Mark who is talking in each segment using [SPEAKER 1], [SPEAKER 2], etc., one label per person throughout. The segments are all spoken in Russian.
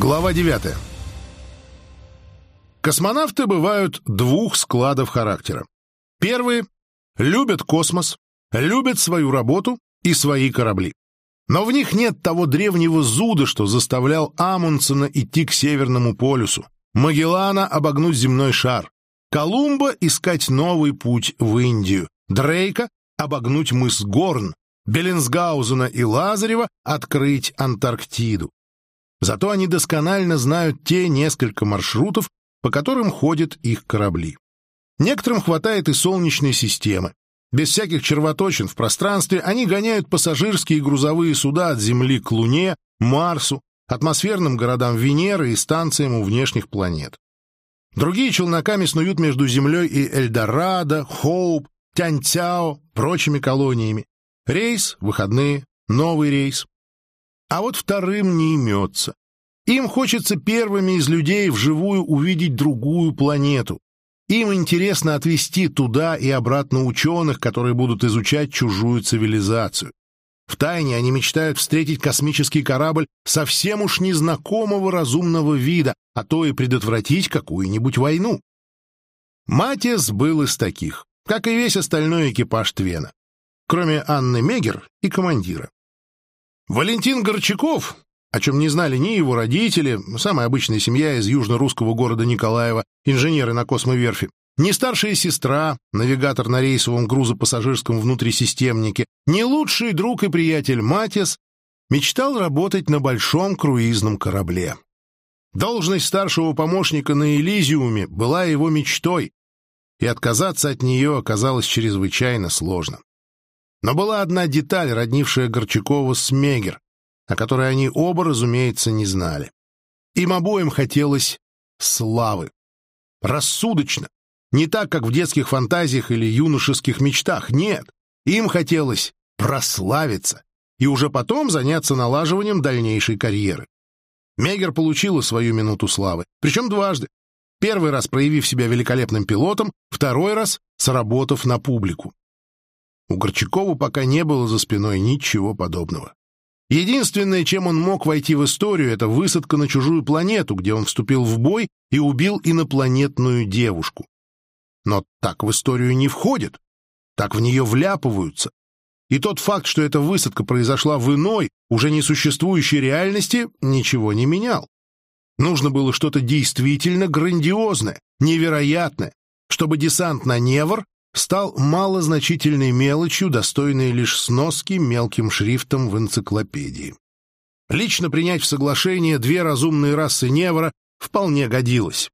[SPEAKER 1] Глава 9. Космонавты бывают двух складов характера. Первые любят космос, любят свою работу и свои корабли. Но в них нет того древнего зуда, что заставлял Амундсена идти к Северному полюсу, Магеллана обогнуть земной шар, Колумба искать новый путь в Индию, Дрейка обогнуть мыс Горн, Беллинсгаузена и Лазарева открыть Антарктиду. Зато они досконально знают те несколько маршрутов, по которым ходят их корабли. Некоторым хватает и Солнечной системы. Без всяких червоточин в пространстве они гоняют пассажирские и грузовые суда от Земли к Луне, Марсу, атмосферным городам Венеры и станциям у внешних планет. Другие челноками снуют между Землей и Эльдорадо, Хоуп, Тяньцяо, прочими колониями. Рейс, выходные, новый рейс. А вот вторым не имется. Им хочется первыми из людей вживую увидеть другую планету. Им интересно отвезти туда и обратно ученых, которые будут изучать чужую цивилизацию. Втайне они мечтают встретить космический корабль совсем уж незнакомого разумного вида, а то и предотвратить какую-нибудь войну. Матиас был из таких, как и весь остальной экипаж Твена, кроме Анны Мегер и командира. Валентин Горчаков, о чем не знали ни его родители, самая обычная семья из южно-русского города Николаева, инженеры на космоверфи, ни старшая сестра, навигатор на рейсовом грузопассажирском внутрисистемнике, ни лучший друг и приятель Матис мечтал работать на большом круизном корабле. Должность старшего помощника на Элизиуме была его мечтой, и отказаться от нее оказалось чрезвычайно сложно. Но была одна деталь, роднившая Горчакова с Мегер, о которой они оба, разумеется, не знали. Им обоим хотелось славы. Рассудочно. Не так, как в детских фантазиях или юношеских мечтах. Нет. Им хотелось прославиться и уже потом заняться налаживанием дальнейшей карьеры. Мегер получила свою минуту славы, причем дважды. Первый раз проявив себя великолепным пилотом, второй раз сработав на публику. У Горчакова пока не было за спиной ничего подобного. Единственное, чем он мог войти в историю, это высадка на чужую планету, где он вступил в бой и убил инопланетную девушку. Но так в историю не входит, так в нее вляпываются. И тот факт, что эта высадка произошла в иной, уже несуществующей реальности, ничего не менял. Нужно было что-то действительно грандиозное, невероятное, чтобы десант на Невр стал малозначительной мелочью, достойной лишь сноски мелким шрифтом в энциклопедии. Лично принять в соглашение две разумные расы Невра вполне годилось.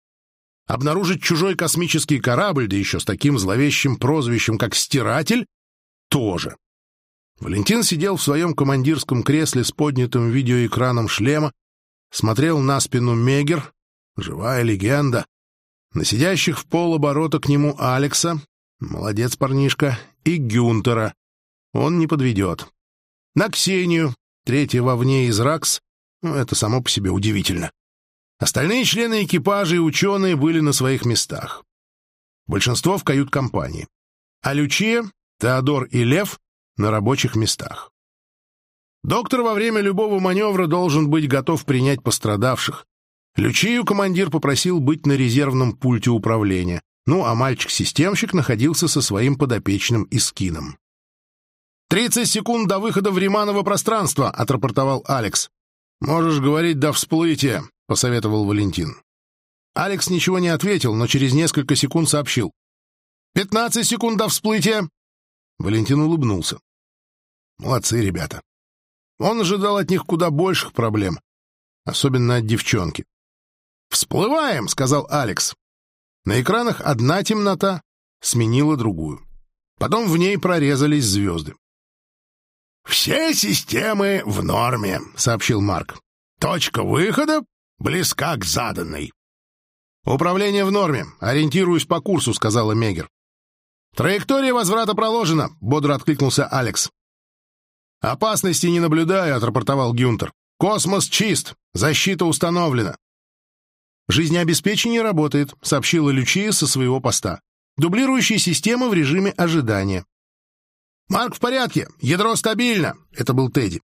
[SPEAKER 1] Обнаружить чужой космический корабль, да еще с таким зловещим прозвищем, как «Стиратель», тоже. Валентин сидел в своем командирском кресле с поднятым видеоэкраном шлема, смотрел на спину Мегер, живая легенда, на сидящих в полоборота к нему Алекса, Молодец, парнишка. И Гюнтера. Он не подведет. На Ксению, третья вовне из РАКС. Ну, это само по себе удивительно. Остальные члены экипажа и ученые были на своих местах. Большинство в кают-компании. А Лючия, Теодор и Лев на рабочих местах. Доктор во время любого маневра должен быть готов принять пострадавших. Лючию командир попросил быть на резервном пульте управления. Ну, а мальчик-системщик находился со своим подопечным Искином. «Тридцать секунд до выхода в Риманово пространство», — отрапортовал Алекс. «Можешь говорить до всплытия», — посоветовал Валентин. Алекс ничего не ответил, но через несколько секунд сообщил. «Пятнадцать секунд до всплытия!» Валентин улыбнулся. «Молодцы, ребята. Он ожидал от них куда больших проблем, особенно от девчонки. «Всплываем!» — сказал Алекс. На экранах одна темнота сменила другую. Потом в ней прорезались звезды. «Все системы в норме», — сообщил Марк. «Точка выхода близка к заданной». «Управление в норме. Ориентируюсь по курсу», — сказала Мегер. «Траектория возврата проложена», — бодро откликнулся Алекс. «Опасности не наблюдаю», — отрапортовал Гюнтер. «Космос чист. Защита установлена». «Жизнеобеспечение работает», — сообщила Лючия со своего поста. «Дублирующая система в режиме ожидания». «Марк в порядке. Ядро стабильно», — это был Тедди.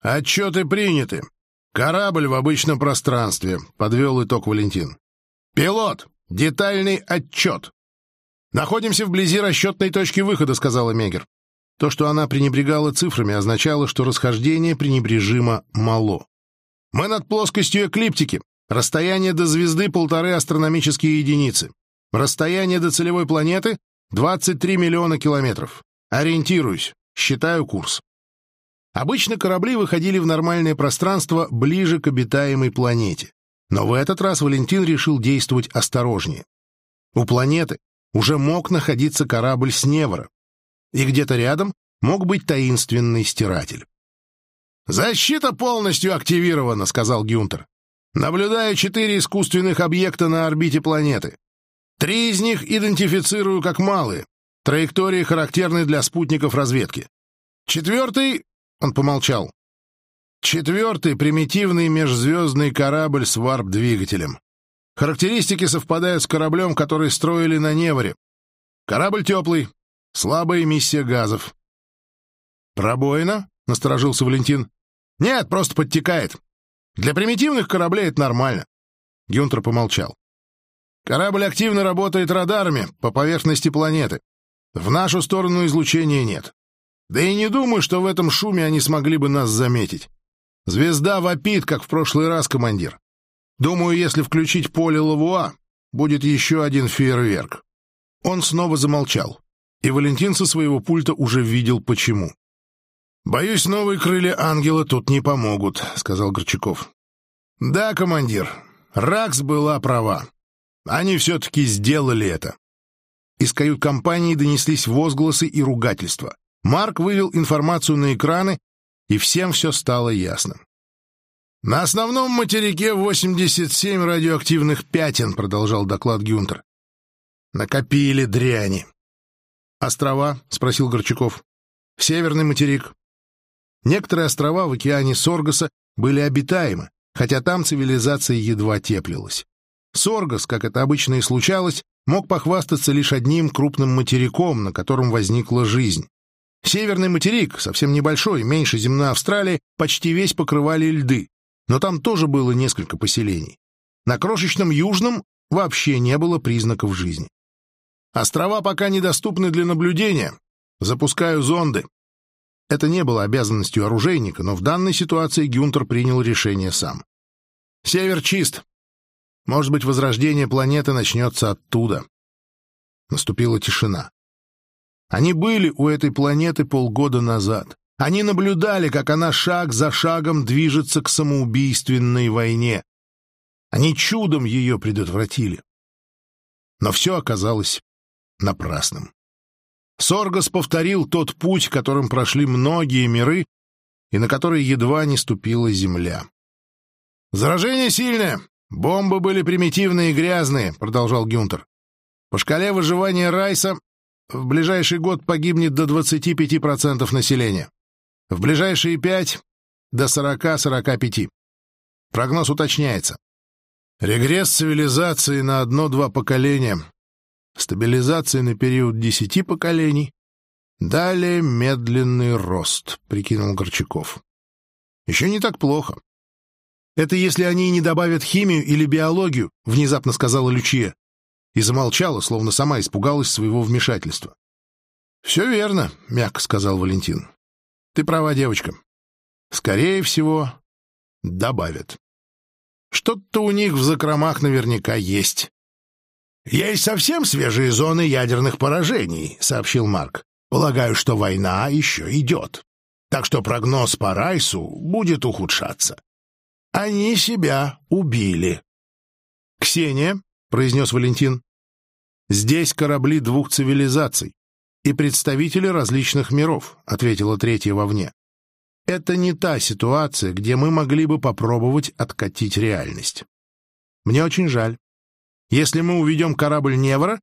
[SPEAKER 1] «Отчеты приняты. «Корабль в обычном пространстве», — подвел итог Валентин. «Пилот! Детальный отчет!» «Находимся вблизи расчетной точки выхода», — сказала Мегер. То, что она пренебрегала цифрами, означало, что расхождение пренебрежимо мало. «Мы над плоскостью эклиптики. Расстояние до звезды — полторы астрономические единицы. Расстояние до целевой планеты — 23 миллиона километров. Ориентируюсь. Считаю курс». Обычно корабли выходили в нормальное пространство ближе к обитаемой планете. Но в этот раз Валентин решил действовать осторожнее. У планеты уже мог находиться корабль с Невора, и где-то рядом мог быть таинственный стиратель. «Защита полностью активирована», — сказал Гюнтер. «Наблюдаю четыре искусственных объекта на орбите планеты. Три из них идентифицирую как малые. Траектории характерны для спутников разведки. Четвертый он помолчал. Четвертый — примитивный межзвездный корабль с варп-двигателем. Характеристики совпадают с кораблем, который строили на Неворе. Корабль теплый, слабая эмиссия газов. «Пробоина?» — насторожился Валентин. «Нет, просто подтекает. Для примитивных кораблей это нормально». Гюнтер помолчал. «Корабль активно работает радарами по поверхности планеты. В нашу сторону излучения нет. Да и не думаю, что в этом шуме они смогли бы нас заметить. Звезда вопит, как в прошлый раз, командир. Думаю, если включить поле Лавуа, будет еще один фейерверк. Он снова замолчал, и Валентин со своего пульта уже видел, почему. «Боюсь, новые крылья ангела тут не помогут», — сказал Горчаков. «Да, командир, Ракс была права. Они все-таки сделали это». Из кают-компании донеслись возгласы и ругательства. Марк вывел информацию на экраны, и всем все стало ясно. «На основном материке 87 радиоактивных пятен», — продолжал доклад Гюнтер. «Накопили дряни». «Острова?» — спросил Горчаков. «Северный материк». Некоторые острова в океане Соргаса были обитаемы, хотя там цивилизация едва теплилась. Соргас, как это обычно и случалось, мог похвастаться лишь одним крупным материком, на котором возникла жизнь. Северный материк, совсем небольшой, меньше земной Австралии, почти весь покрывали льды, но там тоже было несколько поселений. На крошечном южном вообще не было признаков жизни. Острова пока недоступны для наблюдения. Запускаю зонды. Это не было обязанностью оружейника, но в данной ситуации Гюнтер принял решение сам. Север чист. Может быть, возрождение планеты начнется оттуда. Наступила тишина. Они были у этой планеты полгода назад. Они наблюдали, как она шаг за шагом движется к самоубийственной войне. Они чудом ее предотвратили. Но все оказалось напрасным. Соргас повторил тот путь, которым прошли многие миры и на который едва не ступила Земля. «Заражение сильное, бомбы были примитивные и грязные», — продолжал Гюнтер. «По шкале выживания Райса в ближайший год погибнет до 25% населения. В ближайшие пять — до 40-45. Прогноз уточняется. Регресс цивилизации на одно-два поколения. Стабилизация на период десяти поколений. Далее медленный рост, прикинул Горчаков. Еще не так плохо. Это если они не добавят химию или биологию, внезапно сказала Лючия и замолчала, словно сама испугалась своего вмешательства. «Все верно», — мягко сказал Валентин. «Ты права, девочка. Скорее всего, добавят. Что-то у них в закромах наверняка есть». «Есть совсем свежие зоны ядерных поражений», — сообщил Марк. «Полагаю, что война еще идет. Так что прогноз по Райсу будет ухудшаться. Они себя убили». «Ксения», — произнес Валентин, «Здесь корабли двух цивилизаций и представители различных миров», — ответила третья вовне. «Это не та ситуация, где мы могли бы попробовать откатить реальность. Мне очень жаль. Если мы уведем корабль Невра,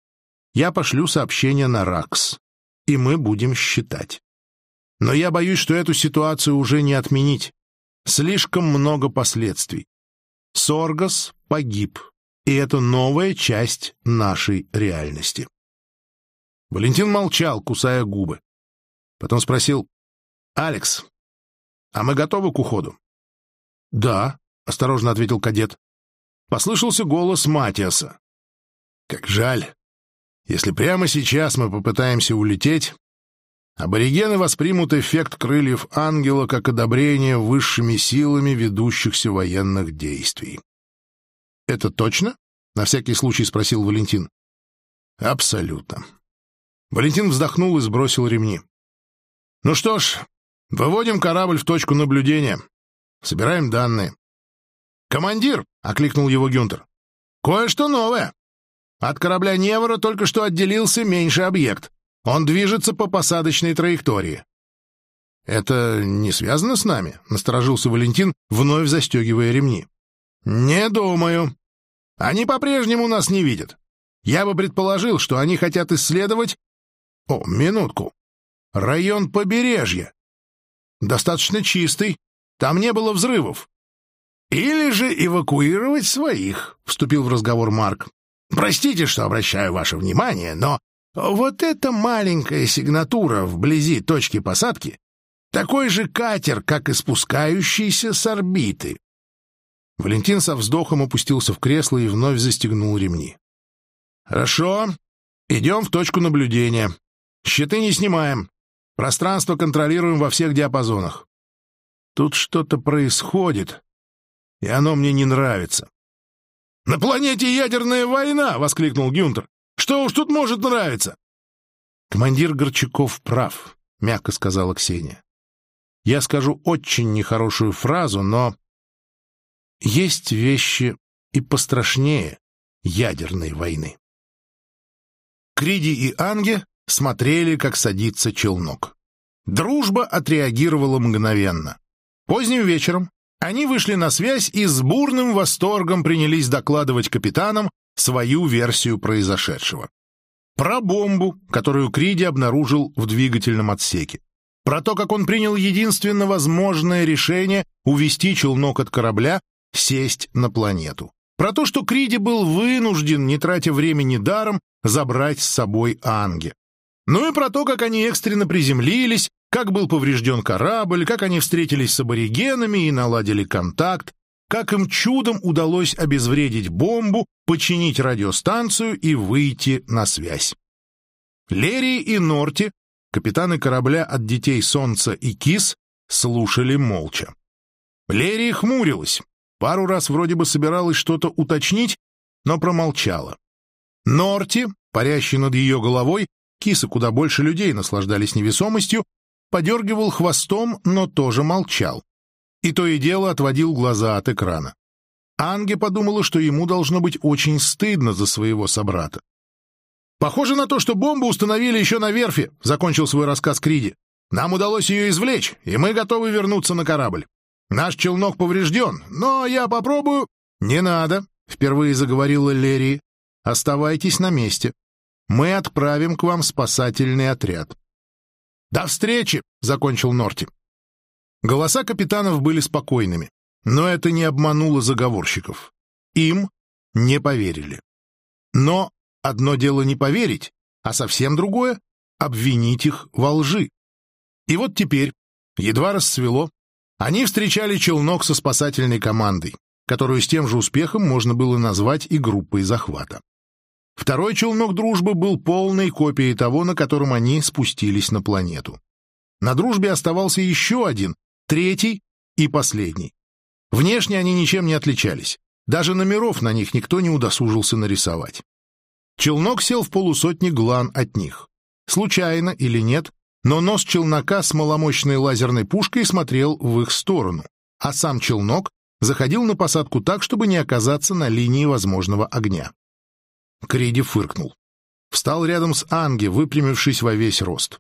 [SPEAKER 1] я пошлю сообщение на РАКС, и мы будем считать. Но я боюсь, что эту ситуацию уже не отменить. Слишком много последствий. Соргас погиб и это новая часть нашей реальности. Валентин молчал, кусая губы. Потом спросил, «Алекс, а мы готовы к уходу?» «Да», — осторожно ответил кадет. Послышался голос Матиаса. «Как жаль. Если прямо сейчас мы попытаемся улететь, аборигены воспримут эффект крыльев ангела как одобрение высшими силами ведущихся военных действий». «Это точно?» — на всякий случай спросил Валентин. «Абсолютно». Валентин вздохнул и сбросил ремни. «Ну что ж, выводим корабль в точку наблюдения. Собираем данные». «Командир!» — окликнул его Гюнтер. «Кое-что новое. От корабля Невора только что отделился меньший объект. Он движется по посадочной траектории». «Это не связано с нами?» — насторожился Валентин, вновь застегивая ремни. «Не думаю. Они по-прежнему нас не видят. Я бы предположил, что они хотят исследовать... О, минутку. Район побережья. Достаточно чистый. Там не было взрывов. Или же эвакуировать своих, вступил в разговор Марк. Простите, что обращаю ваше внимание, но вот эта маленькая сигнатура вблизи точки посадки такой же катер, как и спускающийся с орбиты. Валентин со вздохом опустился в кресло и вновь застегнул ремни. «Хорошо. Идем в точку наблюдения. Щиты не снимаем. Пространство контролируем во всех диапазонах. Тут что-то происходит, и оно мне не нравится». «На планете ядерная война!» — воскликнул Гюнтер. «Что уж тут может нравиться?» «Командир Горчаков прав», — мягко сказала Ксения. «Я скажу очень нехорошую фразу, но есть вещи и пострашнее ядерной войны. Криди и Анге смотрели, как садится челнок. Дружба отреагировала мгновенно. Поздним вечером они вышли на связь и с бурным восторгом принялись докладывать капитанам свою версию произошедшего. Про бомбу, которую Криди обнаружил в двигательном отсеке. Про то, как он принял единственно возможное решение увести челнок от корабля сесть на планету. Про то, что Криди был вынужден, не тратя времени даром, забрать с собой Анги. Ну и про то, как они экстренно приземлились, как был поврежден корабль, как они встретились с аборигенами и наладили контакт, как им чудом удалось обезвредить бомбу, починить радиостанцию и выйти на связь. Лерри и Норти, капитаны корабля от Детей Солнца и Кис, слушали молча. Лерри хмурилась, Пару раз вроде бы собиралась что-то уточнить, но промолчала. Норти, парящий над ее головой, кисы куда больше людей наслаждались невесомостью, подергивал хвостом, но тоже молчал. И то и дело отводил глаза от экрана. Анге подумала, что ему должно быть очень стыдно за своего собрата. «Похоже на то, что бомбу установили еще на верфи», — закончил свой рассказ Криди. «Нам удалось ее извлечь, и мы готовы вернуться на корабль. Наш челнок поврежден, но я попробую...» «Не надо», — впервые заговорила Лерри. «Оставайтесь на месте. Мы отправим к вам спасательный отряд». «До встречи!» — закончил Норти. Голоса капитанов были спокойными, но это не обмануло заговорщиков. Им не поверили. Но одно дело не поверить, а совсем другое — обвинить их во лжи. И вот теперь, едва рассвело, они встречали челнок со спасательной командой, которую с тем же успехом можно было назвать и группой захвата. Второй челнок «Дружбы» был полной копией того, на котором они спустились на планету. На «Дружбе» оставался еще один, третий и последний. Внешне они ничем не отличались. Даже номеров на них никто не удосужился нарисовать. Челнок сел в полусотни глан от них. Случайно или нет, но нос челнока с маломощной лазерной пушкой смотрел в их сторону, а сам челнок заходил на посадку так, чтобы не оказаться на линии возможного огня. Криди фыркнул. Встал рядом с Анге, выпрямившись во весь рост.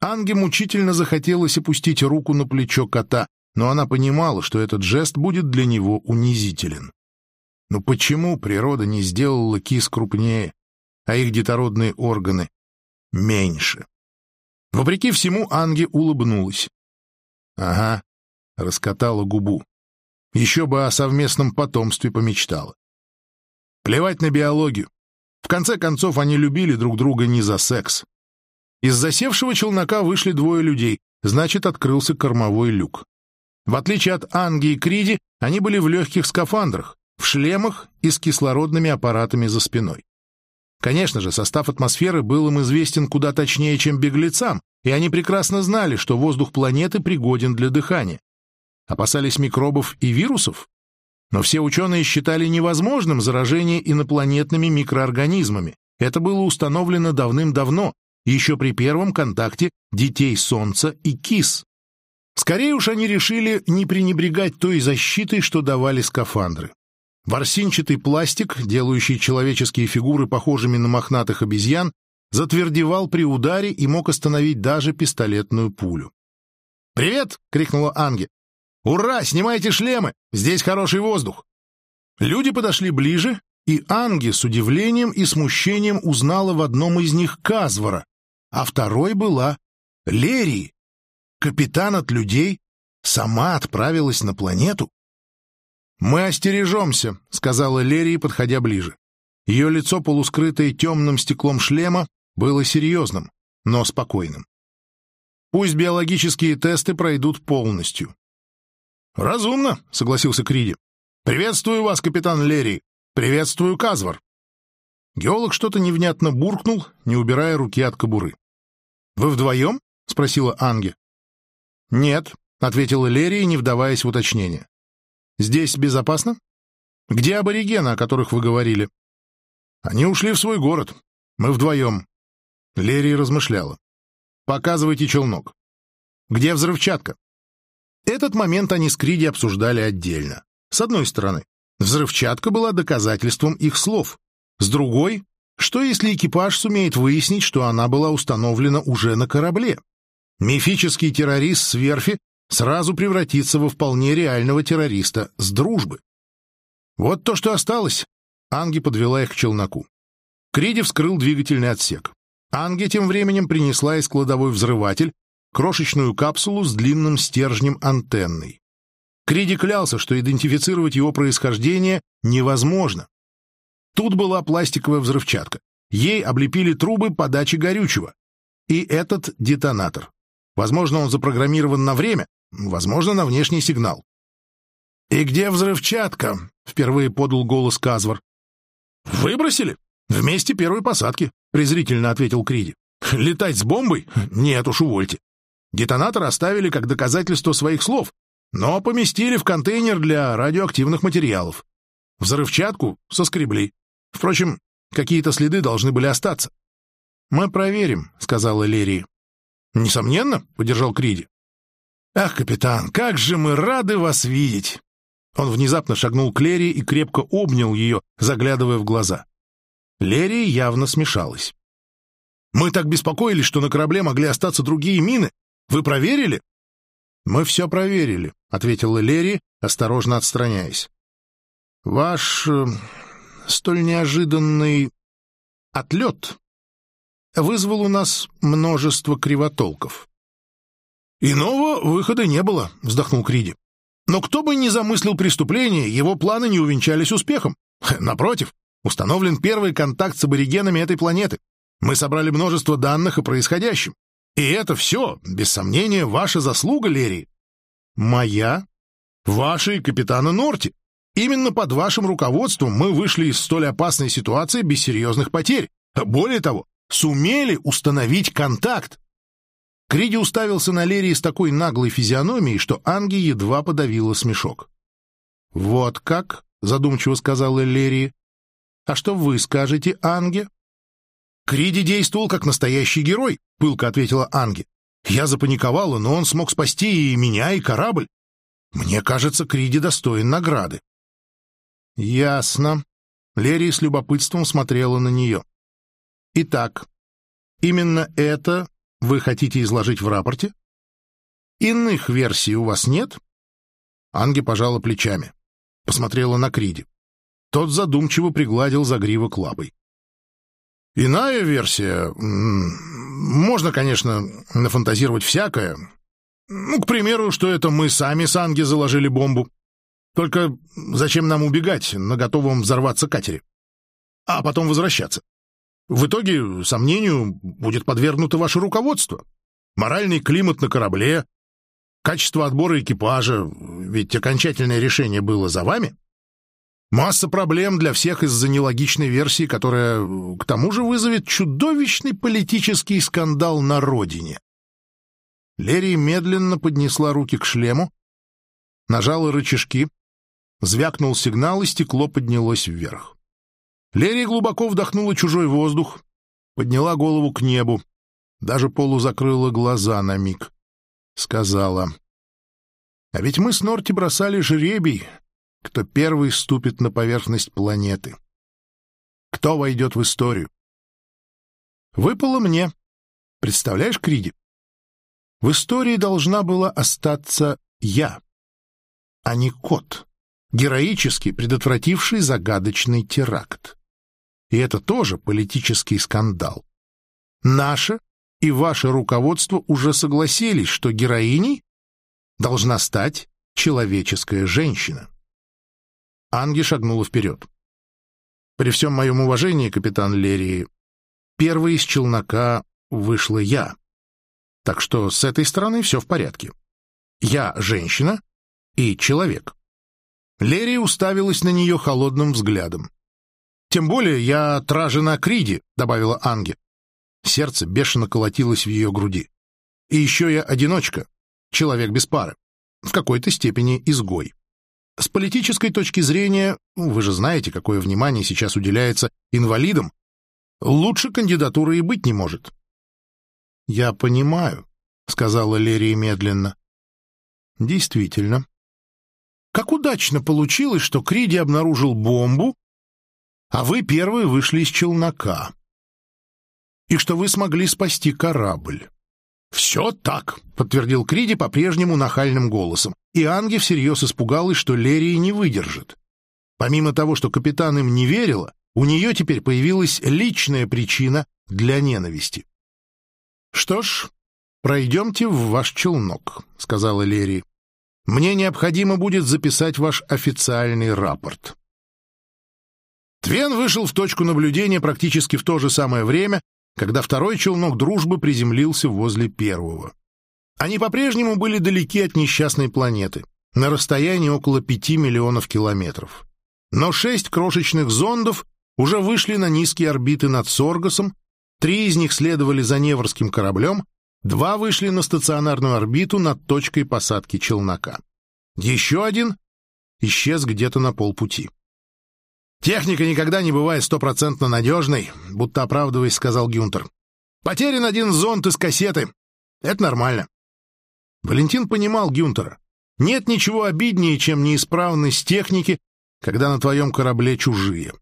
[SPEAKER 1] Анге мучительно захотелось опустить руку на плечо кота, но она понимала, что этот жест будет для него унизителен. Но почему природа не сделала кис крупнее, а их детородные органы меньше? Вопреки всему, Анге улыбнулась. Ага, раскатала губу. Еще бы о совместном потомстве помечтала. Плевать на биологию. В конце концов, они любили друг друга не за секс. Из засевшего челнока вышли двое людей, значит, открылся кормовой люк. В отличие от Анги и Криди, они были в легких скафандрах, в шлемах и с кислородными аппаратами за спиной. Конечно же, состав атмосферы был им известен куда точнее, чем беглецам, и они прекрасно знали, что воздух планеты пригоден для дыхания. Опасались микробов и вирусов? Но все ученые считали невозможным заражение инопланетными микроорганизмами. Это было установлено давным-давно, еще при первом контакте детей Солнца и кис. Скорее уж они решили не пренебрегать той защитой, что давали скафандры. Ворсинчатый пластик, делающий человеческие фигуры похожими на мохнатых обезьян, затвердевал при ударе и мог остановить даже пистолетную пулю. «Привет!» — крикнула Анге. «Ура! Снимайте шлемы! Здесь хороший воздух!» Люди подошли ближе, и Анги с удивлением и смущением узнала в одном из них Казвара, а второй была Лерии. Капитан от людей сама отправилась на планету. «Мы остережемся», — сказала Лерии, подходя ближе. Ее лицо, полускрытое темным стеклом шлема, было серьезным, но спокойным. «Пусть биологические тесты пройдут полностью». «Разумно», — согласился Криди. «Приветствую вас, капитан Лерри. Приветствую, Казвар». Геолог что-то невнятно буркнул, не убирая руки от кобуры. «Вы вдвоем?» — спросила Анге. «Нет», — ответила Лерри, не вдаваясь в уточнение. Здесь безопасно? Где аборигены, о которых вы говорили? Они ушли в свой город. Мы вдвоем. Лерри размышляла. Показывайте челнок. Где взрывчатка? Этот момент они с Криди обсуждали отдельно. С одной стороны, взрывчатка была доказательством их слов. С другой, что если экипаж сумеет выяснить, что она была установлена уже на корабле? Мифический террорист с верфи сразу превратиться во вполне реального террориста с дружбы. Вот то, что осталось. Анги подвела их к челноку. Криди вскрыл двигательный отсек. Анги тем временем принесла из кладовой взрыватель, крошечную капсулу с длинным стержнем антенной. Криди клялся, что идентифицировать его происхождение невозможно. Тут была пластиковая взрывчатка. Ей облепили трубы подачи горючего. И этот детонатор. Возможно, он запрограммирован на время, Возможно, на внешний сигнал. «И где взрывчатка?» — впервые подал голос Казвар. «Выбросили. Вместе первой посадки», — презрительно ответил Криди. «Летать с бомбой? Нет уж, увольте. Детонатор оставили как доказательство своих слов, но поместили в контейнер для радиоактивных материалов. Взрывчатку соскребли. Впрочем, какие-то следы должны были остаться. «Мы проверим», — сказала Лерия. «Несомненно», — поддержал Криди. «Ах, капитан, как же мы рады вас видеть!» Он внезапно шагнул к Лерии и крепко обнял ее, заглядывая в глаза. Лерия явно смешалась. «Мы так беспокоились, что на корабле могли остаться другие мины. Вы проверили?» «Мы все проверили», — ответила Лерри, осторожно отстраняясь. «Ваш э, столь неожиданный отлет вызвал у нас множество кривотолков. «Иного выхода не было», — вздохнул Криди. «Но кто бы ни замыслил преступление, его планы не увенчались успехом. Напротив, установлен первый контакт с аборигенами этой планеты. Мы собрали множество данных о происходящем. И это все, без сомнения, ваша заслуга, Лерри». «Моя?» «Ваша и капитана Норти. Именно под вашим руководством мы вышли из столь опасной ситуации без серьезных потерь. Более того, сумели установить контакт. Криди уставился на Лерии с такой наглой физиономией, что Анги едва подавила смешок. «Вот как?» — задумчиво сказала Лерии. «А что вы скажете, Анге?» «Криди действовал как настоящий герой», — пылко ответила Анге. «Я запаниковала, но он смог спасти и меня, и корабль. Мне кажется, Криди достоин награды». «Ясно». Лерия с любопытством смотрела на нее. «Итак, именно это вы хотите изложить в рапорте? Иных версий у вас нет? Анги пожала плечами. Посмотрела на Криди. Тот задумчиво пригладил загривок лапой. Иная версия... Можно, конечно, нафантазировать всякое. Ну, к примеру, что это мы сами с Анги заложили бомбу. Только зачем нам убегать на готовом взорваться катере? А потом возвращаться. В итоге сомнению будет подвергнуто ваше руководство. Моральный климат на корабле, Качество отбора экипажа, ведь окончательное решение было за вами. Масса проблем для всех из-за нелогичной версии, которая, к тому же, вызовет чудовищный политический скандал на родине. Лерия медленно поднесла руки к шлему, нажала рычажки, звякнул сигнал, и стекло поднялось вверх. Лерия глубоко вдохнула чужой воздух, подняла голову к небу, даже полузакрыла глаза на миг. Сказала, «А ведь мы с Норти бросали жребий, кто первый ступит на поверхность планеты. Кто войдет в историю? Выпало мне. Представляешь, Криди? В истории должна была остаться я, а не кот, героически предотвративший загадочный теракт. И это тоже политический скандал. Наше и ваше руководство уже согласились, что героиней должна стать человеческая женщина. Анги шагнула вперед. «При всем моем уважении, капитан Лерии, первый из челнока вышла я. Так что с этой стороны все в порядке. Я женщина и человек». Лерия уставилась на нее холодным взглядом. «Тем более я та жена Криди», — добавила Анги. Сердце бешено колотилось в ее груди. «И еще я одиночка, человек без пары, в какой-то степени изгой». С политической точки зрения, ну, вы же знаете, какое внимание сейчас уделяется инвалидам, лучше кандидатуры и быть не может. «Я понимаю», — сказала Лерия медленно. «Действительно. Как удачно получилось, что Криди обнаружил бомбу, а вы первые вышли из челнока, и что вы смогли спасти корабль». «Все так», — подтвердил Криди по-прежнему нахальным голосом, и Анги всерьез испугалась, что Лерия не выдержит. Помимо того, что капитан им не верила, у нее теперь появилась личная причина для ненависти. «Что ж, пройдемте в ваш челнок», — сказала Лерия. «Мне необходимо будет записать ваш официальный рапорт». Твен вышел в точку наблюдения практически в то же самое время, когда второй челнок дружбы приземлился возле первого. Они по-прежнему были далеки от несчастной планеты, на расстоянии около пяти миллионов километров. Но шесть крошечных зондов уже вышли на низкие орбиты над Соргасом, три из них следовали за Неврским кораблем, два вышли на стационарную орбиту над точкой посадки челнока. Еще один исчез где-то на полпути. «Техника никогда не бывает стопроцентно надежной», — будто оправдываясь, сказал Гюнтер. «Потерян один зонд из кассеты. Это нормально». Валентин понимал Гюнтера. Нет ничего обиднее, чем неисправность техники, когда на твоем корабле чужие.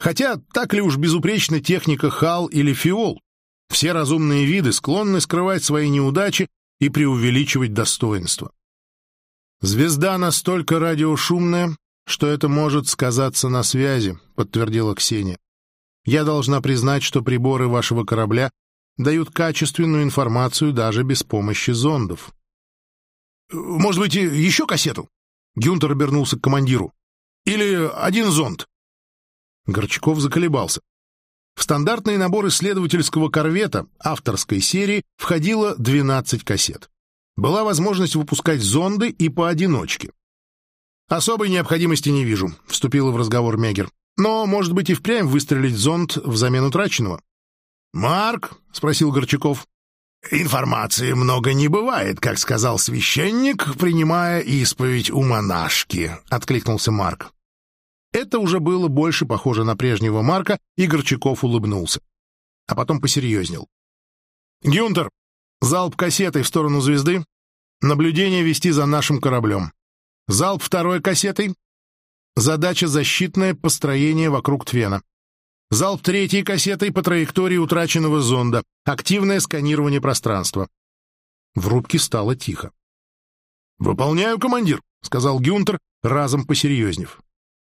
[SPEAKER 1] Хотя так ли уж безупречна техника Хал или Фиол? Все разумные виды склонны скрывать свои неудачи и преувеличивать достоинства. Звезда настолько радиошумная, что это может сказаться на связи», — подтвердила Ксения. «Я должна признать, что приборы вашего корабля дают качественную информацию даже без помощи зондов». «Может быть, еще кассету?» Гюнтер обернулся к командиру. «Или один зонд?» Горчаков заколебался. В стандартный набор исследовательского корвета авторской серии входило 12 кассет. Была возможность выпускать зонды и поодиночке. «Особой необходимости не вижу», — вступила в разговор Мегер. «Но, может быть, и впрямь выстрелить зонд взамен утраченного». «Марк?» — спросил Горчаков. «Информации много не бывает, как сказал священник, принимая исповедь у монашки», — откликнулся Марк. Это уже было больше похоже на прежнего Марка, и Горчаков улыбнулся. А потом посерьезнел. «Гюнтер, залп кассетой в сторону звезды, наблюдение вести за нашим кораблем. Залп второй кассетой. Задача защитное построение вокруг Твена. Залп третьей кассетой по траектории утраченного зонда. Активное сканирование пространства. В рубке стало тихо. «Выполняю, командир», — сказал Гюнтер, разом посерьезнев.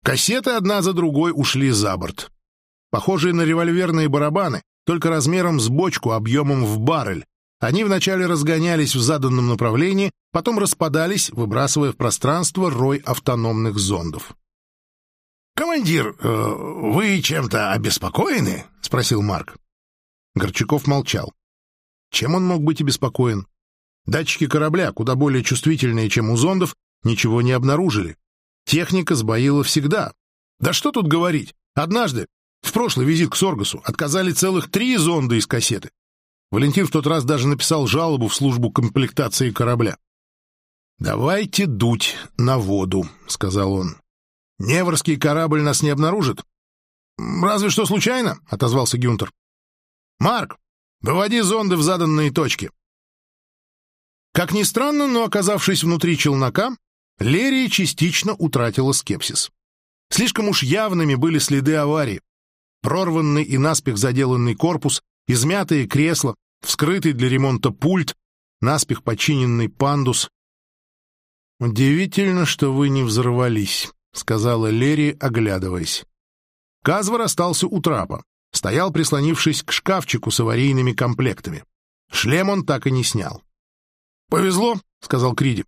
[SPEAKER 1] Кассеты одна за другой ушли за борт. Похожие на револьверные барабаны, только размером с бочку объемом в баррель, они вначале разгонялись в заданном направлении, потом распадались, выбрасывая в пространство рой автономных зондов. «Командир, э, вы чем-то обеспокоены?» — спросил Марк. Горчаков молчал. Чем он мог быть обеспокоен? Датчики корабля, куда более чувствительные, чем у зондов, ничего не обнаружили. Техника сбоила всегда. Да что тут говорить? Однажды, в прошлый визит к Соргасу, отказали целых три зонда из кассеты. Валентин в тот раз даже написал жалобу в службу комплектации корабля. «Давайте дуть на воду», — сказал он. «Неворский корабль нас не обнаружит?» «Разве что случайно», — отозвался Гюнтер. «Марк, выводи зонды в заданные точки». Как ни странно, но оказавшись внутри челнока, Лерия частично утратила скепсис. Слишком уж явными были следы аварии. Прорванный и наспех заделанный корпус, измятые кресла, вскрытый для ремонта пульт, наспех починенный пандус. «Удивительно, что вы не взорвались», — сказала Лерри, оглядываясь. Казвар остался у трапа, стоял, прислонившись к шкафчику с аварийными комплектами. Шлем он так и не снял. «Повезло», — сказал Криди.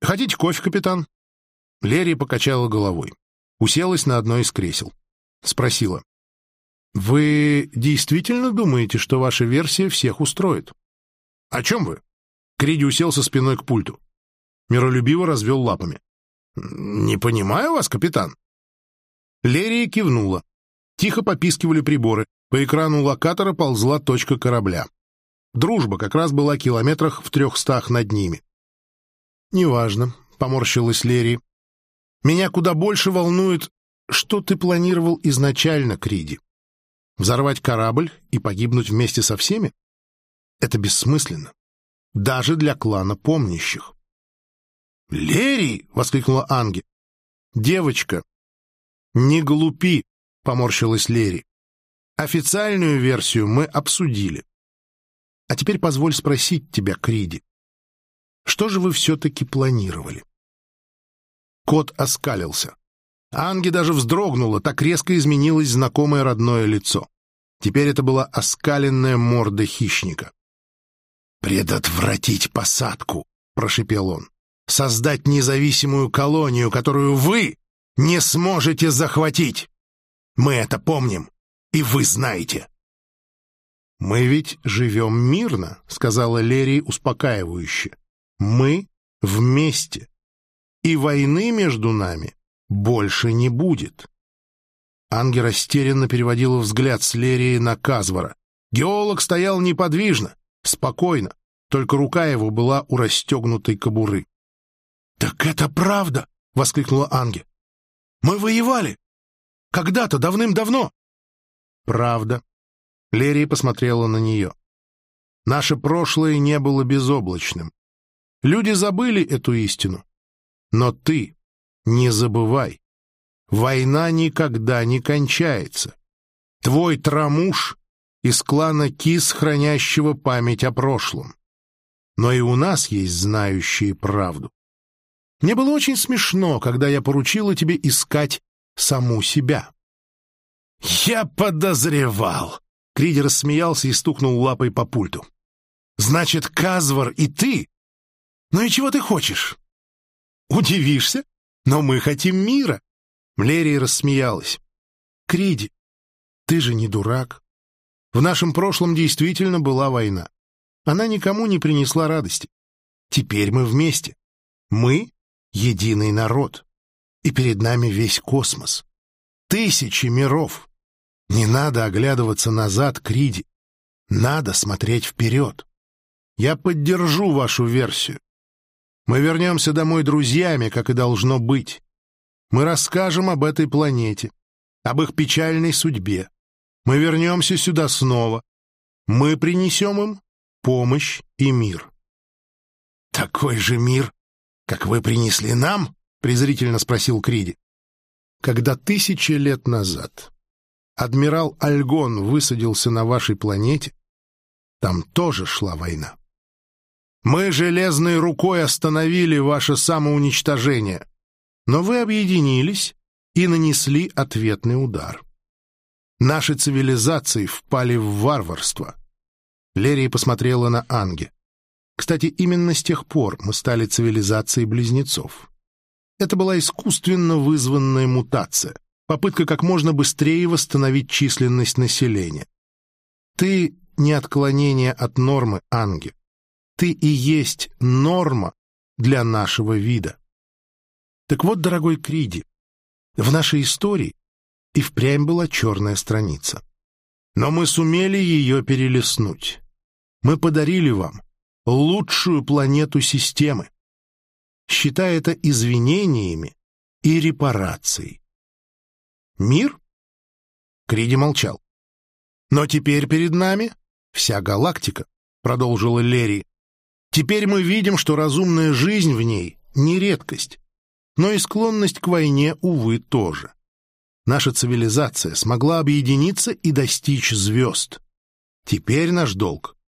[SPEAKER 1] «Хотите кофе, капитан?» Лерри покачала головой. Уселась на одно из кресел. Спросила. «Вы действительно думаете, что ваша версия всех устроит?» «О чем вы?» Криди уселся спиной к пульту. Миролюбиво развел лапами. «Не понимаю вас, капитан». Лерия кивнула. Тихо попискивали приборы. По экрану локатора ползла точка корабля. Дружба как раз была километрах в трехстах над ними. «Неважно», — поморщилась Лерри. «Меня куда больше волнует, что ты планировал изначально, Криди. Взорвать корабль и погибнуть вместе со всеми? Это бессмысленно. Даже для клана помнящих. «Лерий!» — воскликнула Анги. «Девочка, не глупи!» — поморщилась Лерри. «Официальную версию мы обсудили. А теперь позволь спросить тебя, Криди, что же вы все-таки планировали?» Кот оскалился. Анги даже вздрогнула, так резко изменилось знакомое родное лицо. Теперь это была оскаленная морда хищника. «Предотвратить посадку!» — прошипел он. «Создать независимую колонию, которую вы не сможете захватить! Мы это помним, и вы знаете!» «Мы ведь живем мирно», — сказала Лерри успокаивающе. «Мы вместе, и войны между нами больше не будет. Анги растерянно переводила взгляд с Лерии на Казвара. Геолог стоял неподвижно, спокойно, только рука его была у расстегнутой кобуры. — Так это правда! — воскликнула Анги. — Мы воевали! Когда-то, давным-давно! — Правда. Лерия посмотрела на нее. Наше прошлое не было безоблачным. Люди забыли эту истину. Но ты не забывай, война никогда не кончается. Твой трамуш из клана Кис, хранящего память о прошлом. Но и у нас есть знающие правду. Мне было очень смешно, когда я поручила тебе искать саму себя. «Я подозревал!» — Криди рассмеялся и стукнул лапой по пульту. «Значит, Казвар и ты? Ну и чего ты хочешь?» «Удивишься? Но мы хотим мира. Млерия рассмеялась. Криди, ты же не дурак. В нашем прошлом действительно была война. Она никому не принесла радости. Теперь мы вместе. Мы — единый народ. И перед нами весь космос. Тысячи миров. Не надо оглядываться назад, Криди. Надо смотреть вперед. Я поддержу вашу версию. Мы вернемся домой друзьями, как и должно быть. Мы расскажем об этой планете, об их печальной судьбе. Мы вернемся сюда снова. Мы принесем им помощь и мир. «Такой же мир, как вы принесли нам?» — презрительно спросил Криди. «Когда тысячи лет назад адмирал Альгон высадился на вашей планете, там тоже шла война. Мы железной рукой остановили ваше самоуничтожение, но вы объединились и нанесли ответный удар. Наши цивилизации впали в варварство. Лерия посмотрела на Анге. Кстати, именно с тех пор мы стали цивилизацией близнецов. Это была искусственно вызванная мутация, попытка как можно быстрее восстановить численность населения. Ты не отклонение от нормы, Анге. Ты и есть норма для нашего вида. Так вот, дорогой Криди, в нашей истории и впрямь была черная страница. Но мы сумели ее перелистнуть. Мы подарили вам лучшую планету системы. Считай это извинениями и репарацией. Мир? Криди молчал. Но теперь перед нами вся галактика, продолжила Лерри. Теперь мы видим, что разумная жизнь в ней не редкость, но и склонность к войне, увы, тоже. Наша цивилизация смогла объединиться и достичь звезд. Теперь наш долг —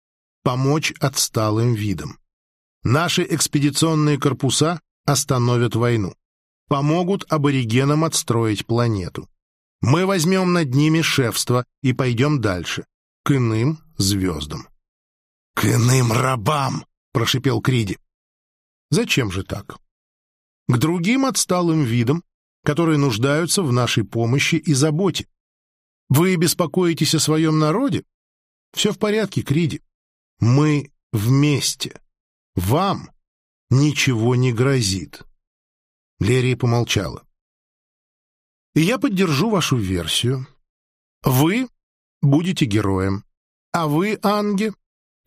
[SPEAKER 1] помочь отсталым видам. Наши экспедиционные корпуса остановят войну, помогут аборигенам отстроить планету. Мы возьмем над ними шефство и пойдем дальше, к иным звездам. — К иным рабам! — прошипел Криди. — Зачем же так? К другим отсталым видам, которые нуждаются в нашей помощи и заботе. Вы беспокоитесь о своем народе? Все в порядке, Криди. Мы вместе. Вам ничего не грозит. Лерия помолчала. Я поддержу вашу версию. Вы будете героем, а вы, Анге,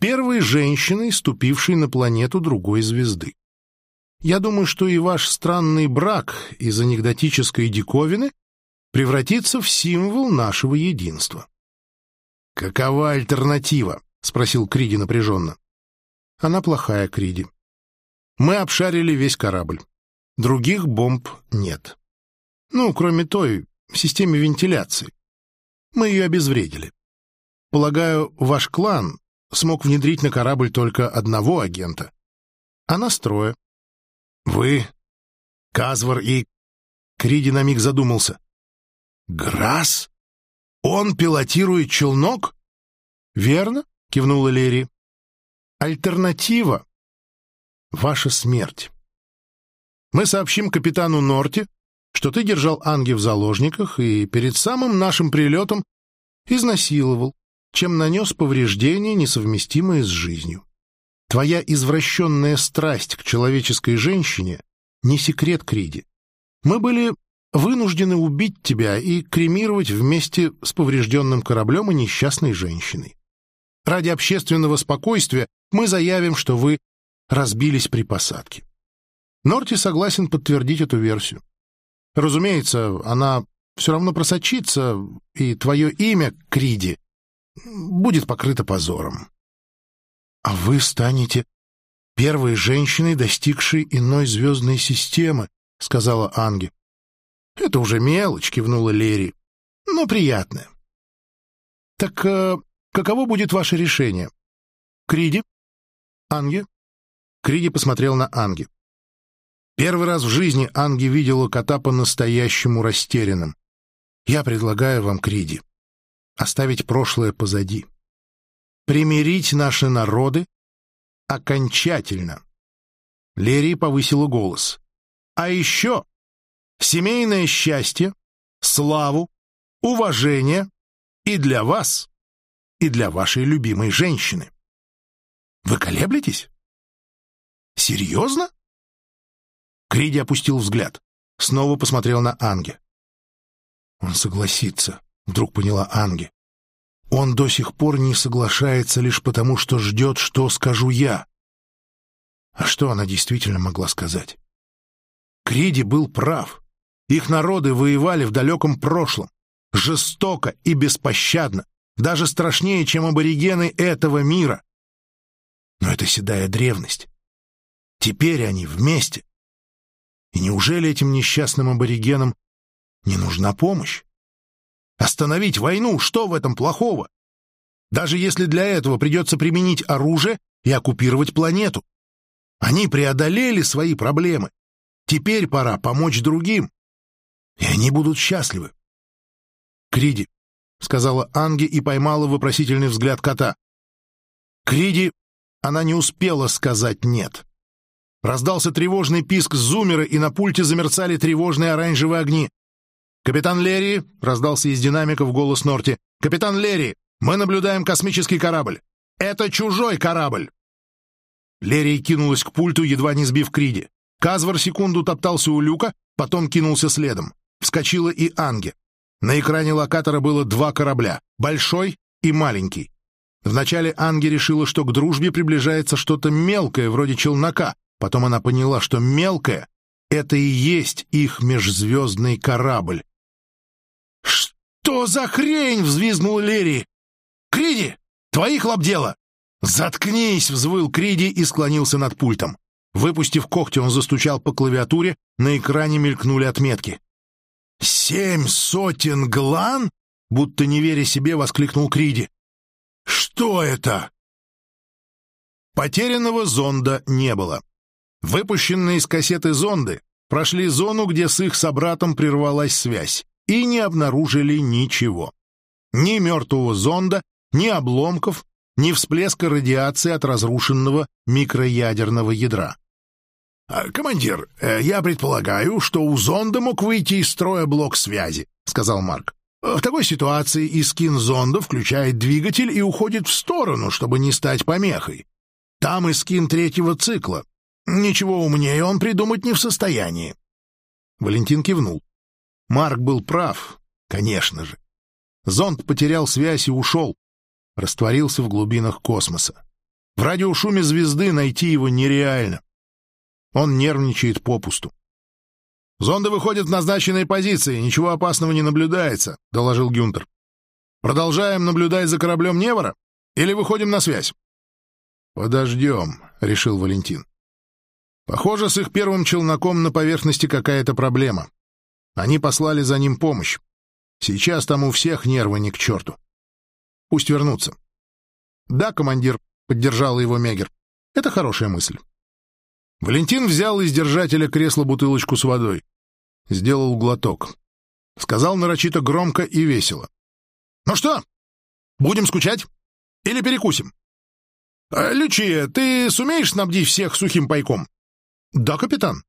[SPEAKER 1] первой женщиной, ступившей на планету другой звезды. Я думаю, что и ваш странный брак из анекдотической диковины превратится в символ нашего единства. «Какова альтернатива?» — спросил Криди напряженно. «Она плохая, Криди. Мы обшарили весь корабль. Других бомб нет. Ну, кроме той, в системе вентиляции. Мы ее обезвредили. Полагаю, ваш клан смог внедрить на корабль только одного агента. А нас трое. Вы, Казвар и... Криди на миг задумался. Грас? Он пилотирует челнок? Верно, кивнула Лерри. Альтернатива — ваша смерть. Мы сообщим капитану Норти, что ты держал Анги в заложниках и перед самым нашим прилетом изнасиловал, чем нанес повреждения, несовместимые с жизнью. Твоя извращенная страсть к человеческой женщине — не секрет Криди. Мы были вынуждены убить тебя и кремировать вместе с поврежденным кораблем и несчастной женщиной. Ради общественного спокойствия мы заявим, что вы разбились при посадке. Норти согласен подтвердить эту версию. Разумеется, она все равно просочится, и твое имя, Криди, будет покрыто позором. А вы станете первой женщиной, достигшей иной звездной системы, — сказала Анги. — Это уже мелочь, — кивнула Лерри, — но приятное. — Так э, каково будет ваше решение? Криди? Анги? Криди посмотрел на Анги. Первый раз в жизни Анги видела кота по-настоящему растерянным. Я предлагаю вам, Криди, оставить прошлое позади примирить наши народы окончательно. Лерия повысила голос. А еще семейное счастье, славу, уважение и для вас, и для вашей любимой женщины. Вы колеблетесь? Серьезно? Криди опустил взгляд, снова посмотрел на Анге. Он согласится, вдруг поняла Анге. Он до сих пор не соглашается лишь потому, что ждет, что скажу я. А что она действительно могла сказать? Криди был прав. Их народы воевали в далеком прошлом. Жестоко и беспощадно. Даже страшнее, чем аборигены этого мира. Но это седая древность. Теперь они вместе. И неужели этим несчастным аборигенам не нужна помощь? Остановить войну, что в этом плохого? Даже если для этого придется применить оружие и оккупировать планету. Они преодолели свои проблемы. Теперь пора помочь другим. И они будут счастливы. «Криди», — сказала Анги и поймала вопросительный взгляд кота. Криди, она не успела сказать «нет». Раздался тревожный писк зумера, и на пульте замерцали тревожные оранжевые огни. «Капитан Лерри!» — раздался из динамиков голос Норти. «Капитан Лерри! Мы наблюдаем космический корабль! Это чужой корабль!» Лерия кинулась к пульту, едва не сбив Криди. Казвар секунду топтался у люка, потом кинулся следом. Вскочила и Анге. На экране локатора было два корабля — большой и маленький. Вначале Анге решила, что к дружбе приближается что-то мелкое, вроде челнока. Потом она поняла, что мелкое — это и есть их межзвездный корабль. «Что за хрень?» — взвизгнул Лерри. «Криди, твоих лап дело!» «Заткнись!» — взвыл Криди и склонился над пультом. Выпустив когти, он застучал по клавиатуре, на экране мелькнули отметки. «Семь сотен глан?» — будто не веря себе, воскликнул Криди. «Что это?» Потерянного зонда не было. Выпущенные из кассеты зонды прошли зону, где с их собратом прервалась связь, и не обнаружили ничего. Ни мертвого зонда, ни обломков, ни всплеска радиации от разрушенного микроядерного ядра. А, «Командир, э, я предполагаю, что у зонда мог выйти из строя блок связи», — сказал Марк. «В такой ситуации искин зонда включает двигатель и уходит в сторону, чтобы не стать помехой. Там искин третьего цикла. Ничего умнее он придумать не в состоянии». Валентин кивнул. Марк был прав, конечно же. Зонд потерял связь и ушел растворился в глубинах космоса. В радиошуме звезды найти его нереально. Он нервничает попусту. «Зонды выходят в назначенные позиции, ничего опасного не наблюдается», — доложил Гюнтер. «Продолжаем наблюдать за кораблем Невора или выходим на связь?» «Подождем», — решил Валентин. «Похоже, с их первым челноком на поверхности какая-то проблема. Они послали за ним помощь. Сейчас там у всех нервы не к черту. Пусть вернутся. Да, командир, поддержал его Мегер. Это хорошая мысль. Валентин взял из держателя кресла бутылочку с водой. Сделал глоток. Сказал нарочито громко и весело. «Ну что, будем скучать? Или перекусим?» «Э, «Лючия, ты сумеешь снабдить всех сухим пайком?» «Да, капитан».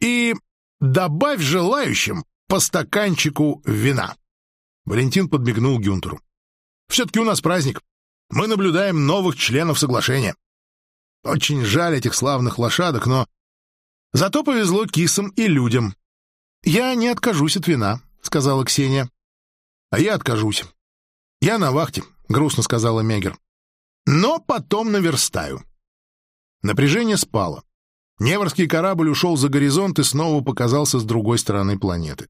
[SPEAKER 1] «И добавь желающим по стаканчику вина». Валентин подмигнул Гюнтеру. Все-таки у нас праздник. Мы наблюдаем новых членов соглашения. Очень жаль этих славных лошадок, но... Зато повезло кисам и людям. «Я не откажусь от вина», — сказала Ксения. «А я откажусь. Я на вахте», — грустно сказала Мегер. «Но потом наверстаю». Напряжение спало. Неворский корабль ушел за горизонт и снова показался с другой стороны планеты.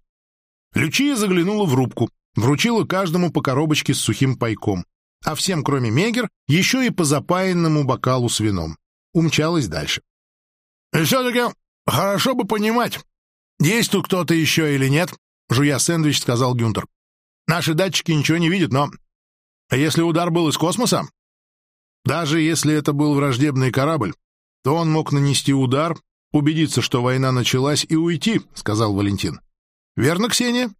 [SPEAKER 1] Лючия заглянула в рубку, Вручила каждому по коробочке с сухим пайком, а всем, кроме Мегер, еще и по запаянному бокалу с вином. Умчалась дальше. «И все-таки хорошо бы понимать, есть тут кто-то еще или нет», — жуя сэндвич, сказал Гюнтер. «Наши датчики ничего не видят, но... А если удар был из космоса? Даже если это был враждебный корабль, то он мог нанести удар, убедиться, что война началась, и уйти», — сказал Валентин. «Верно, Ксения?»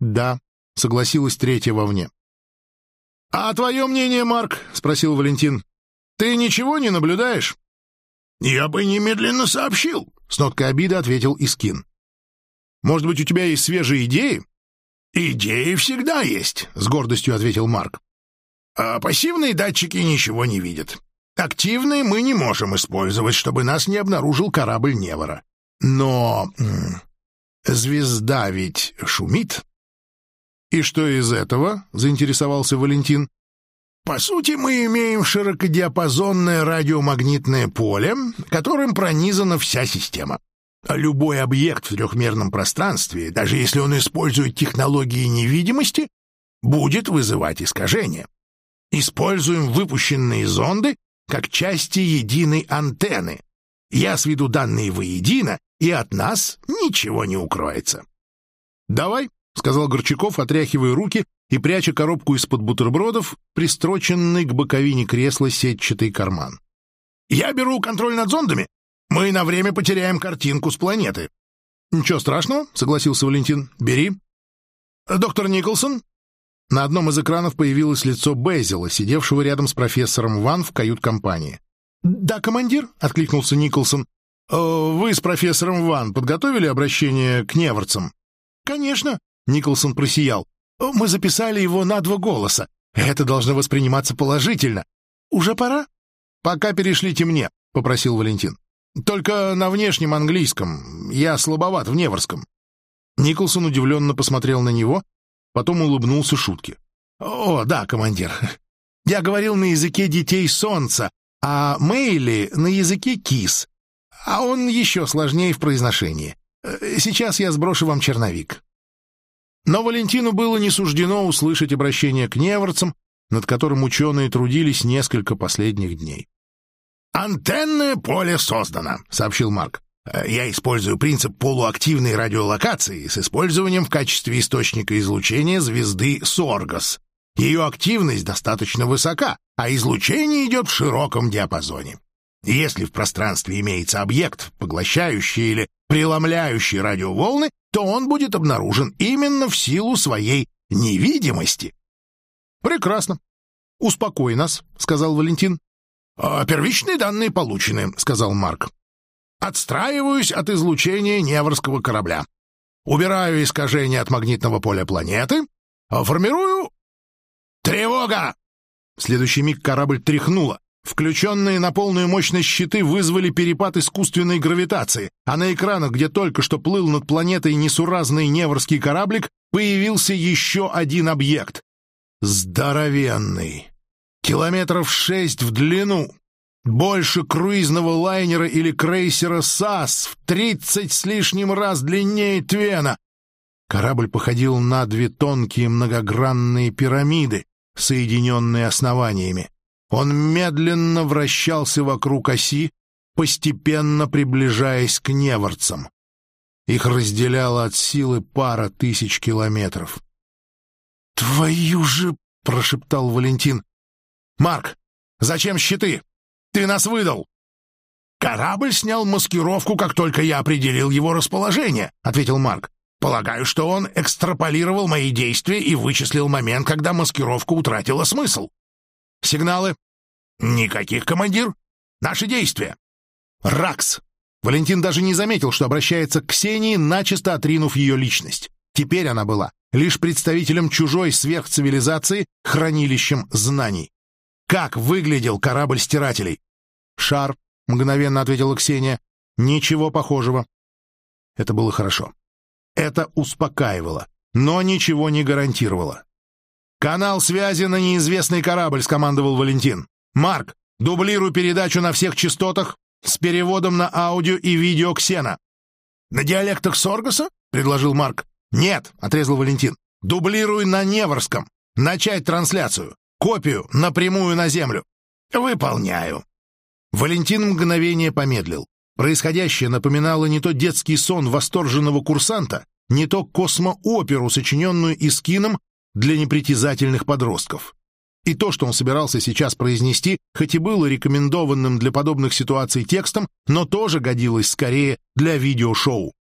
[SPEAKER 1] «Да», — согласилась третья вовне. «А твое мнение, Марк?» — спросил Валентин. «Ты ничего не наблюдаешь?» «Я бы немедленно сообщил», — с ноткой обиды ответил Искин. «Может быть, у тебя есть свежие идеи?» «Идеи всегда есть», — с гордостью ответил Марк. «А пассивные датчики ничего не видят. Активные мы не можем использовать, чтобы нас не обнаружил корабль Невора. Но... звезда ведь шумит». «И что из этого?» — заинтересовался Валентин. «По сути, мы имеем широкодиапазонное радиомагнитное поле, которым пронизана вся система. Любой объект в трехмерном пространстве, даже если он использует технологии невидимости, будет вызывать искажения. Используем выпущенные зонды как части единой антенны. Я сведу данные воедино, и от нас ничего не укроется. «Давай», — сказал Горчаков, отряхивая руки и пряча коробку из-под бутербродов, пристроченный к боковине кресла сетчатый карман. «Я беру контроль над зондами. Мы на время потеряем картинку с планеты». «Ничего страшного», — согласился Валентин. «Бери». «Доктор Николсон?» На одном из экранов появилось лицо Безила, сидевшего рядом с профессором Ван в кают-компании. «Да, командир», — откликнулся Николсон. «Э, «Вы с профессором Ван подготовили обращение к неворцам?» «Конечно», Николсон просиял. «Мы записали его на два голоса. Это должно восприниматься положительно. Уже пора?» пока перешлите мне», — попросил Валентин. «Только на внешнем английском. Я слабоват в неворском». Николсон удивленно посмотрел на него, потом улыбнулся шутке. «О, да, командир. Я говорил на языке детей солнца, а Мэйли на языке кис. А он еще сложнее в произношении. Сейчас я сброшу вам черновик». Но Валентину было не суждено услышать обращение к неворцам, над которым ученые трудились несколько последних дней. «Антенное поле создано», — сообщил Марк. «Я использую принцип полуактивной радиолокации с использованием в качестве источника излучения звезды Соргас. Ее активность достаточно высока, а излучение идет в широком диапазоне. Если в пространстве имеется объект, поглощающий или преломляющий радиоволны, то он будет обнаружен именно в силу своей невидимости. «Прекрасно. Успокой нас», — сказал Валентин. «А первичные данные получены», — сказал Марк. «Отстраиваюсь от излучения Неворского корабля. Убираю искажение от магнитного поля планеты, формирую... Тревога!» В следующий миг корабль тряхнуло. Включенные на полную мощность щиты вызвали перепад искусственной гравитации, а на экранах, где только что плыл над планетой несуразный неворский кораблик, появился еще один объект. Здоровенный. Километров шесть в длину. Больше круизного лайнера или крейсера САС, в тридцать с лишним раз длиннее Твена. Корабль походил на две тонкие многогранные пирамиды, соединенные основаниями. Он медленно вращался вокруг оси, постепенно приближаясь к неворцам. Их разделяло от силы пара тысяч километров. «Твою же!» — прошептал Валентин. «Марк, зачем щиты? Ты нас выдал!» «Корабль снял маскировку, как только я определил его расположение», — ответил Марк. «Полагаю, что он экстраполировал мои действия и вычислил момент, когда маскировка утратила смысл. Сигналы?» «Никаких, командир. Наши действия». «Ракс!» Валентин даже не заметил, что обращается к Ксении, начисто отринув ее личность. Теперь она была лишь представителем чужой сверхцивилизации, хранилищем знаний. Как выглядел корабль стирателей? «Шар», — мгновенно ответила Ксения. «Ничего похожего». Это было хорошо. Это успокаивало, но ничего не гарантировало. «Канал связи на неизвестный корабль», — скомандовал Валентин. «Марк, дублируй передачу на всех частотах с переводом на аудио и видео Ксена». «На диалектах Соргаса?» — предложил Марк. «Нет», — отрезал Валентин. «Дублируй на Неворском. Начать трансляцию. Копию напрямую на Землю». «Выполняю». Валентин мгновение помедлил. Происходящее напоминало не то детский сон восторженного курсанта, не то космооперу, сочиненную Искином для непритязательных подростков. И то, что он собирался сейчас произнести, хоть и было рекомендованным для подобных ситуаций текстом, но тоже годилось скорее для видеошоу.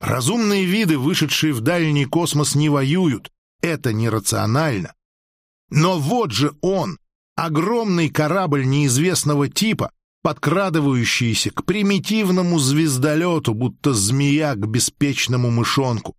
[SPEAKER 1] Разумные виды, вышедшие в дальний космос, не воюют. Это нерационально. Но вот же он, огромный корабль неизвестного типа, подкрадывающийся к примитивному звездолету, будто змея к беспечному мышонку.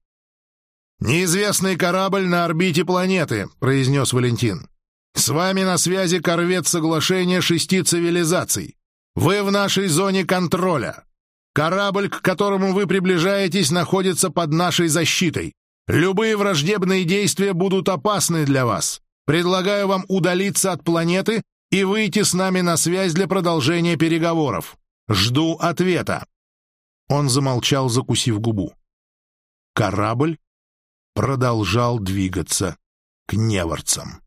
[SPEAKER 1] «Неизвестный корабль на орбите планеты», — произнес Валентин. «С вами на связи корвет соглашения шести цивилизаций. Вы в нашей зоне контроля. Корабль, к которому вы приближаетесь, находится под нашей защитой. Любые враждебные действия будут опасны для вас. Предлагаю вам удалиться от планеты и выйти с нами на связь для продолжения переговоров. Жду ответа». Он замолчал, закусив губу. Корабль продолжал двигаться к неворцам.